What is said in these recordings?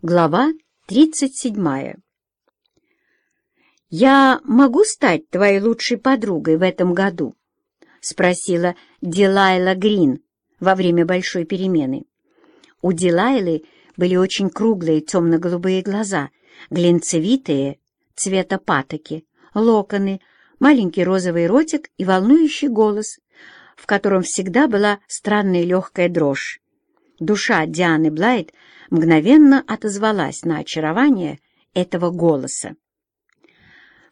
Глава 37. «Я могу стать твоей лучшей подругой в этом году?» — спросила Дилайла Грин во время большой перемены. У Дилайлы были очень круглые темно-голубые глаза, глинцевитые, цвета патоки, локоны, маленький розовый ротик и волнующий голос, в котором всегда была странная легкая дрожь. Душа Дианы Блайт мгновенно отозвалась на очарование этого голоса.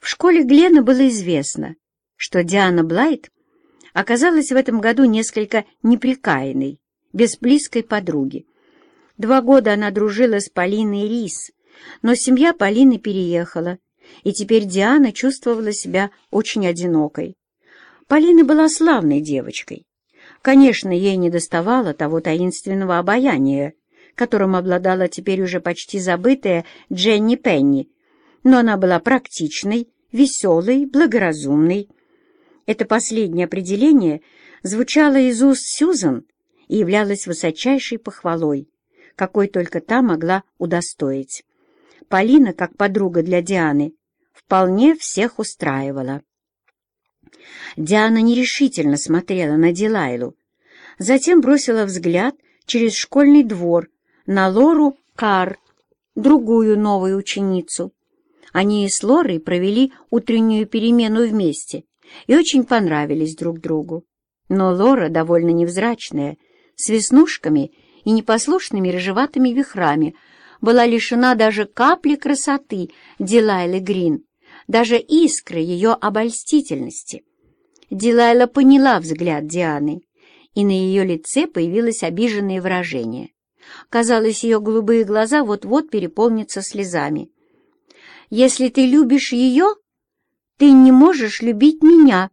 В школе Глена было известно, что Диана Блайт оказалась в этом году несколько неприкаянной, без близкой подруги. Два года она дружила с Полиной Рис, но семья Полины переехала, и теперь Диана чувствовала себя очень одинокой. Полина была славной девочкой. Конечно, ей не доставало того таинственного обаяния, которым обладала теперь уже почти забытая Дженни Пенни, но она была практичной, веселой, благоразумной. Это последнее определение звучало из уст Сьюзан и являлось высочайшей похвалой, какой только та могла удостоить. Полина, как подруга для Дианы, вполне всех устраивала. Диана нерешительно смотрела на Дилайлу, затем бросила взгляд через школьный двор на Лору Кар, другую новую ученицу. Они с Лорой провели утреннюю перемену вместе и очень понравились друг другу. Но Лора, довольно невзрачная, с веснушками и непослушными рыжеватыми вихрами, была лишена даже капли красоты Дилайлы Грин, даже искры ее обольстительности. Дилайла поняла взгляд Дианы, и на ее лице появилось обиженное выражение. Казалось, ее голубые глаза вот-вот переполнятся слезами. «Если ты любишь ее, ты не можешь любить меня.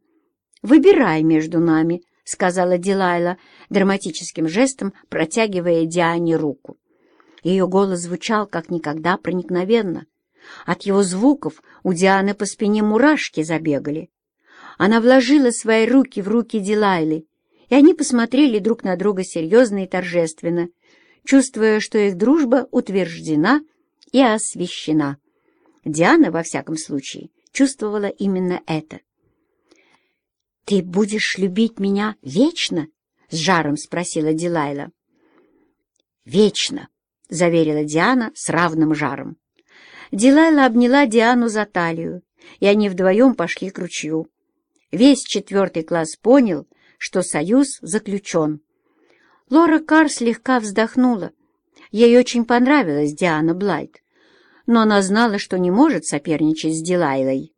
Выбирай между нами», — сказала Дилайла, драматическим жестом протягивая Диане руку. Ее голос звучал как никогда проникновенно. От его звуков у Дианы по спине мурашки забегали. Она вложила свои руки в руки Дилайлы, и они посмотрели друг на друга серьезно и торжественно, чувствуя, что их дружба утверждена и освящена. Диана, во всяком случае, чувствовала именно это. «Ты будешь любить меня вечно?» — с жаром спросила Дилайла. «Вечно», — заверила Диана с равным жаром. Дилайла обняла Диану за талию, и они вдвоем пошли к ручью. Весь четвертый класс понял, что союз заключен. Лора Кар слегка вздохнула. Ей очень понравилась Диана Блайт, но она знала, что не может соперничать с Дилайлой.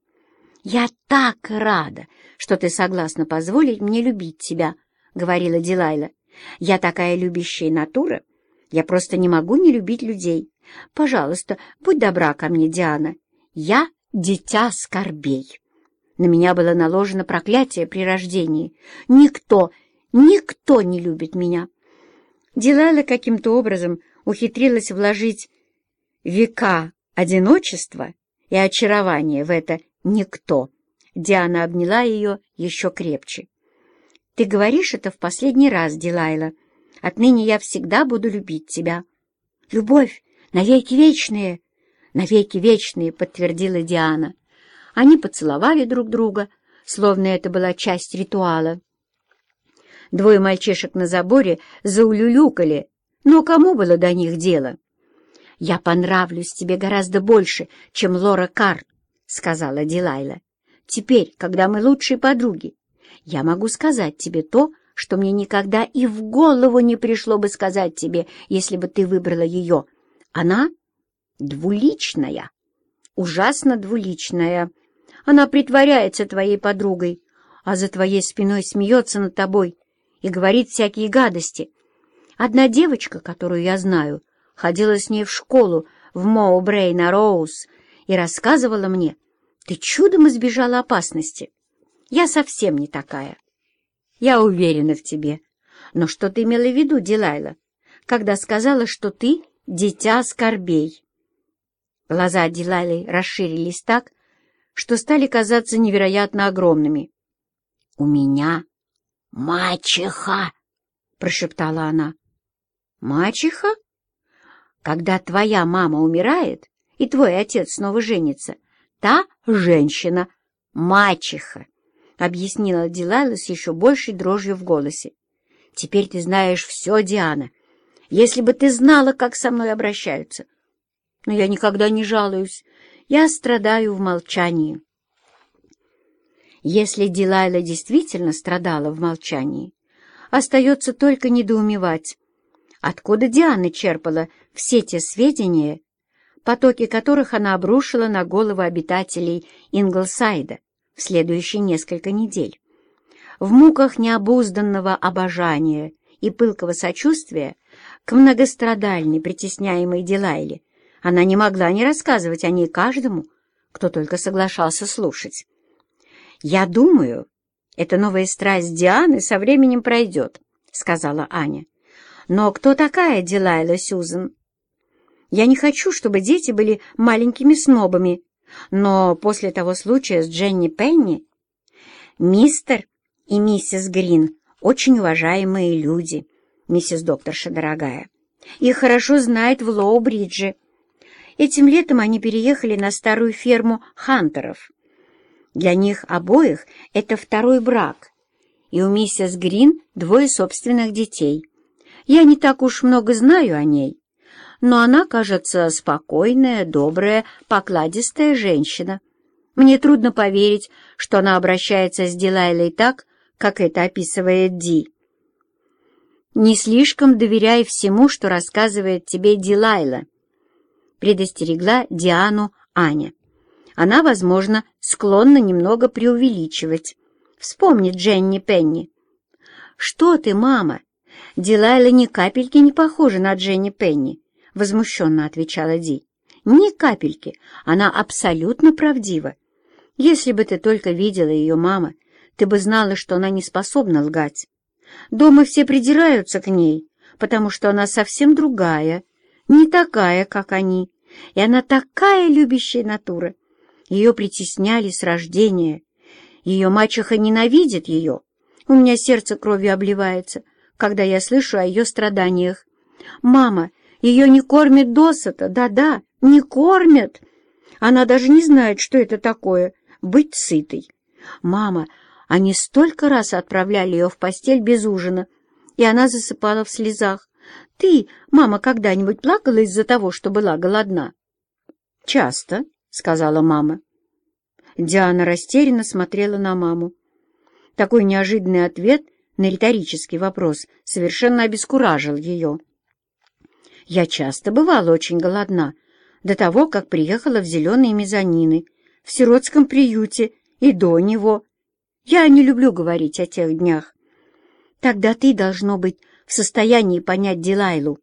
«Я так рада, что ты согласна позволить мне любить тебя», — говорила Дилайла. «Я такая любящая натура. Я просто не могу не любить людей. Пожалуйста, будь добра ко мне, Диана. Я — дитя скорбей. На меня было наложено проклятие при рождении. Никто, никто не любит меня. Дилайла каким-то образом ухитрилась вложить века одиночества и очарования в это «никто». Диана обняла ее еще крепче. «Ты говоришь это в последний раз, Дилайла. Отныне я всегда буду любить тебя». «Любовь навеки вечные!» «Навеки вечные», — подтвердила Диана. Они поцеловали друг друга, словно это была часть ритуала. Двое мальчишек на заборе заулюлюкали, но кому было до них дело? «Я понравлюсь тебе гораздо больше, чем Лора Кар», — сказала Дилайла. «Теперь, когда мы лучшие подруги, я могу сказать тебе то, что мне никогда и в голову не пришло бы сказать тебе, если бы ты выбрала ее. Она двуличная, ужасно двуличная. Она притворяется твоей подругой, а за твоей спиной смеется над тобой и говорит всякие гадости. Одна девочка, которую я знаю, ходила с ней в школу в Моу-Брей на Роуз и рассказывала мне, ты чудом избежала опасности. Я совсем не такая. Я уверена в тебе. Но что ты имела в виду, Дилайла, когда сказала, что ты — дитя скорбей? Глаза Дилайлы расширились так, что стали казаться невероятно огромными. — У меня «Мачеха!» — прошептала она. «Мачеха? Когда твоя мама умирает, и твой отец снова женится, та женщина — мачеха, — объяснила Дилайла с еще большей дрожью в голосе. «Теперь ты знаешь все, Диана. Если бы ты знала, как со мной обращаются. Но я никогда не жалуюсь. Я страдаю в молчании». Если Дилайла действительно страдала в молчании, остается только недоумевать, откуда Диана черпала все те сведения, потоки которых она обрушила на головы обитателей Инглсайда в следующие несколько недель. В муках необузданного обожания и пылкого сочувствия к многострадальной, притесняемой Дилайле она не могла не рассказывать о ней каждому, кто только соглашался слушать. «Я думаю, эта новая страсть Дианы со временем пройдет», — сказала Аня. «Но кто такая Дилайла Сьюзен?» «Я не хочу, чтобы дети были маленькими снобами, но после того случая с Дженни Пенни мистер и миссис Грин очень уважаемые люди, миссис докторша дорогая. Их хорошо знают в Лоу-Бридже. Этим летом они переехали на старую ферму Хантеров. Для них обоих это второй брак, и у миссис Грин двое собственных детей. Я не так уж много знаю о ней, но она, кажется, спокойная, добрая, покладистая женщина. Мне трудно поверить, что она обращается с Дилайлой так, как это описывает Ди. «Не слишком доверяй всему, что рассказывает тебе Дилайла», предостерегла Диану Аня. Она, возможно, склонна немного преувеличивать. Вспомни Дженни Пенни. «Что ты, мама? Дилайла ни капельки не похожа на Дженни Пенни. — возмущенно отвечала Ди. «Ни капельки. Она абсолютно правдива. Если бы ты только видела ее, мама, ты бы знала, что она не способна лгать. Дома все придираются к ней, потому что она совсем другая, не такая, как они, и она такая любящая натура. Ее притесняли с рождения. Ее мачеха ненавидит ее. У меня сердце кровью обливается, когда я слышу о ее страданиях. «Мама, ее не кормят досыта, да-да, не кормят. Она даже не знает, что это такое — быть сытой. Мама, они столько раз отправляли ее в постель без ужина, и она засыпала в слезах. Ты, мама, когда-нибудь плакала из-за того, что была голодна? Часто, — сказала мама. Диана растерянно смотрела на маму. Такой неожиданный ответ на риторический вопрос совершенно обескуражил ее. Я часто бывала очень голодна, до того, как приехала в зеленые мезонины, в сиротском приюте и до него. Я не люблю говорить о тех днях. Тогда ты, должно быть, в состоянии понять Дилайлу,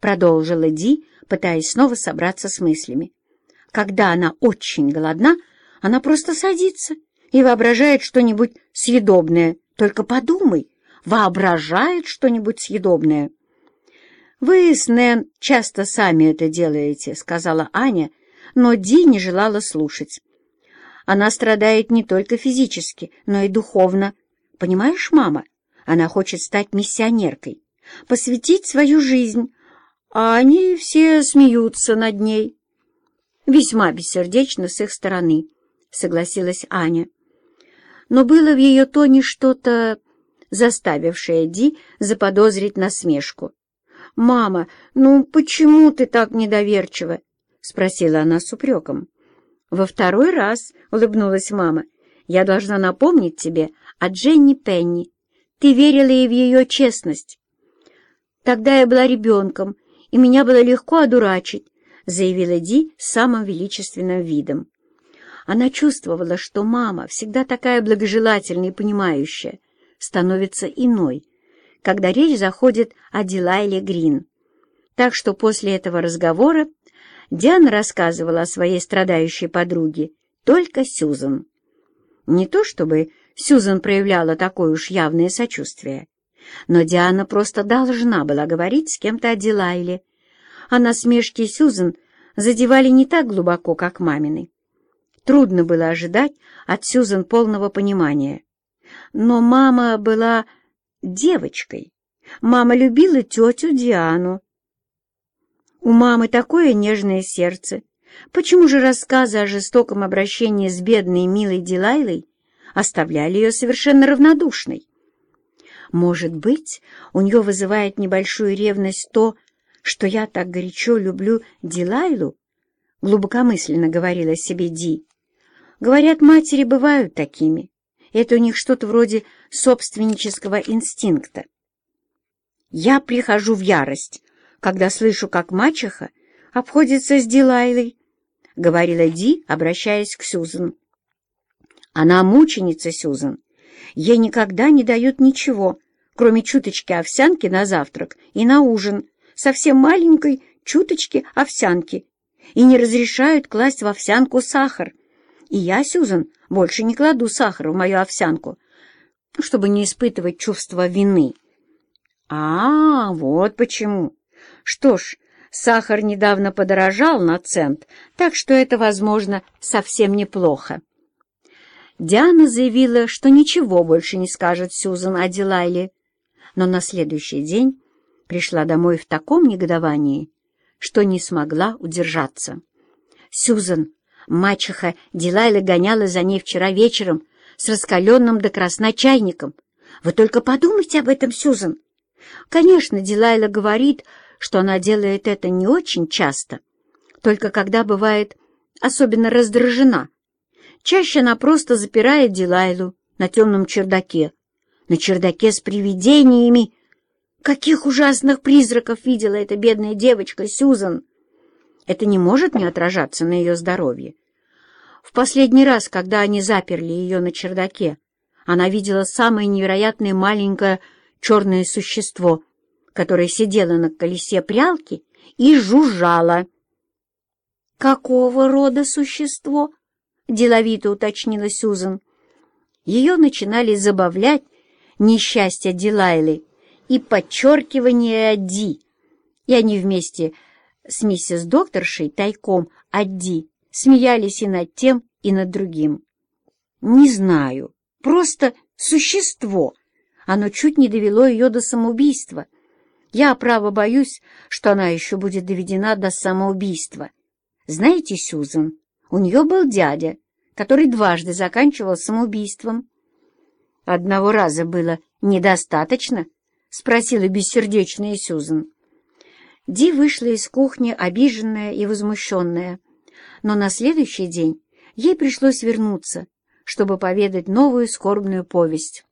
продолжила Ди, пытаясь снова собраться с мыслями. Когда она очень голодна, она просто садится и воображает что-нибудь съедобное. Только подумай, воображает что-нибудь съедобное. «Вы с Нэн часто сами это делаете», — сказала Аня, но Ди не желала слушать. «Она страдает не только физически, но и духовно. Понимаешь, мама, она хочет стать миссионеркой, посвятить свою жизнь, а они все смеются над ней». «Весьма бессердечно с их стороны», — согласилась Аня. Но было в ее тоне что-то, заставившее Ди заподозрить насмешку. «Мама, ну почему ты так недоверчива?» — спросила она с упреком. «Во второй раз», — улыбнулась мама, — «я должна напомнить тебе о Дженни Пенни. Ты верила ей в ее честность». «Тогда я была ребенком, и меня было легко одурачить», — заявила Ди самым величественным видом. Она чувствовала, что мама, всегда такая благожелательная и понимающая, становится иной, когда речь заходит о Дилайле Грин. Так что после этого разговора Диана рассказывала о своей страдающей подруге только Сюзан. Не то чтобы Сюзан проявляла такое уж явное сочувствие, но Диана просто должна была говорить с кем-то о Дилайле, а насмешки Сюзан задевали не так глубоко, как мамины. Трудно было ожидать от Сюзан полного понимания. Но мама была девочкой. Мама любила тетю Диану. У мамы такое нежное сердце. Почему же рассказы о жестоком обращении с бедной милой Дилайлой оставляли ее совершенно равнодушной? Может быть, у нее вызывает небольшую ревность то, что я так горячо люблю Дилайлу? Глубокомысленно говорила себе Ди. Говорят, матери бывают такими. Это у них что-то вроде собственнического инстинкта. Я прихожу в ярость, когда слышу, как мачеха обходится с Дилайлой, — говорила Ди, обращаясь к Сюзан. Она мученица, Сюзан. Ей никогда не дают ничего, кроме чуточки овсянки на завтрак и на ужин, совсем маленькой чуточки овсянки, и не разрешают класть в овсянку сахар. И я, Сюзан, больше не кладу сахар в мою овсянку, чтобы не испытывать чувство вины. А, вот почему. Что ж, сахар недавно подорожал на цент, так что это, возможно, совсем неплохо. Диана заявила, что ничего больше не скажет Сюзан о Дилайле, но на следующий день пришла домой в таком негодовании, что не смогла удержаться. «Сюзан, мачеха Дилайла гоняла за ней вчера вечером с раскаленным до красна чайником. Вы только подумайте об этом, Сюзан!» Конечно, Дилайла говорит, что она делает это не очень часто, только когда бывает особенно раздражена. Чаще она просто запирает Дилайлу на темном чердаке, на чердаке с привидениями. Каких ужасных призраков видела эта бедная девочка Сюзан! Это не может не отражаться на ее здоровье. В последний раз, когда они заперли ее на чердаке, она видела самое невероятное маленькое черное существо, которое сидело на колесе прялки и жужжало. «Какого рода существо?» — деловито уточнила Сюзан. Ее начинали забавлять несчастье Дилайлы и подчеркивание Ди, и они вместе с миссис докторшей тайком от Ди смеялись и над тем, и над другим. «Не знаю, просто существо», оно чуть не довело ее до самоубийства. Я, право, боюсь, что она еще будет доведена до самоубийства. Знаете, Сюзан, у нее был дядя, который дважды заканчивал самоубийством. Одного раза было недостаточно? — спросила бессердечная Сюзан. Ди вышла из кухни, обиженная и возмущенная. Но на следующий день ей пришлось вернуться, чтобы поведать новую скорбную повесть.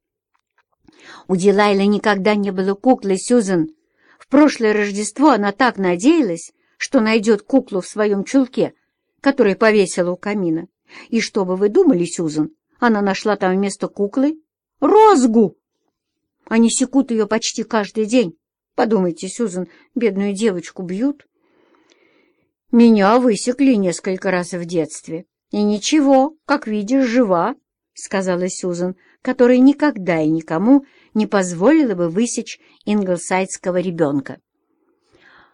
У Дилайлы никогда не было куклы Сюзан. В прошлое Рождество она так надеялась, что найдет куклу в своем чулке, который повесила у камина. И что бы вы думали, Сюзан, она нашла там вместо куклы розгу. Они секут ее почти каждый день. Подумайте, Сюзан, бедную девочку бьют. Меня высекли несколько раз в детстве. И ничего, как видишь, жива, — сказала Сюзан, которая никогда и никому не позволила бы высечь инглсайдского ребенка.